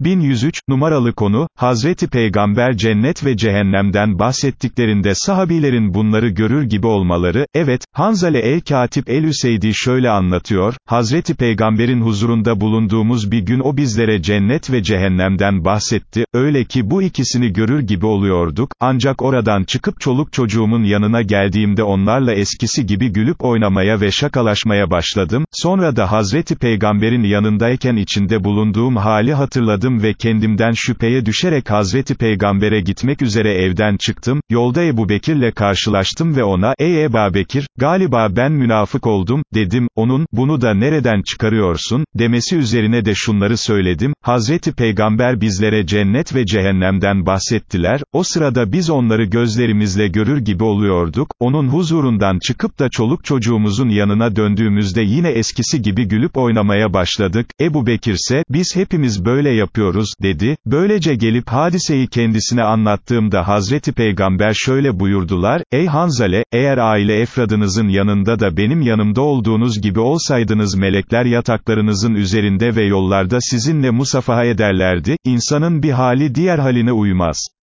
1103, numaralı konu, Hazreti Peygamber cennet ve cehennemden bahsettiklerinde sahabilerin bunları görür gibi olmaları, evet, Hanzale el-Katip el-Hüseydi şöyle anlatıyor, Hazreti Peygamberin huzurunda bulunduğumuz bir gün o bizlere cennet ve cehennemden bahsetti, öyle ki bu ikisini görür gibi oluyorduk, ancak oradan çıkıp çoluk çocuğumun yanına geldiğimde onlarla eskisi gibi gülüp oynamaya ve şakalaşmaya başladım, sonra da Hazreti Peygamberin yanındayken içinde bulunduğum hali hatırladım, uyandım ve kendimden şüpheye düşerek Hazreti Peygamber'e gitmek üzere evden çıktım, yolda Ebu Bekir'le karşılaştım ve ona, ey Eba Bekir, galiba ben münafık oldum, dedim, onun, bunu da nereden çıkarıyorsun, demesi üzerine de şunları söyledim, Hazreti Peygamber bizlere cennet ve cehennemden bahsettiler, o sırada biz onları gözlerimizle görür gibi oluyorduk, onun huzurundan çıkıp da çoluk çocuğumuzun yanına döndüğümüzde yine eskisi gibi gülüp oynamaya başladık, Ebu Bekir ise, biz hepimiz böyle yapıyoruz, yapıyoruz, dedi, böylece gelip hadiseyi kendisine anlattığımda Hazreti Peygamber şöyle buyurdular, ey Hanzale, eğer aile efradınızın yanında da benim yanımda olduğunuz gibi olsaydınız melekler yataklarınızın üzerinde ve yollarda sizinle musafaha ederlerdi, insanın bir hali diğer haline uymaz.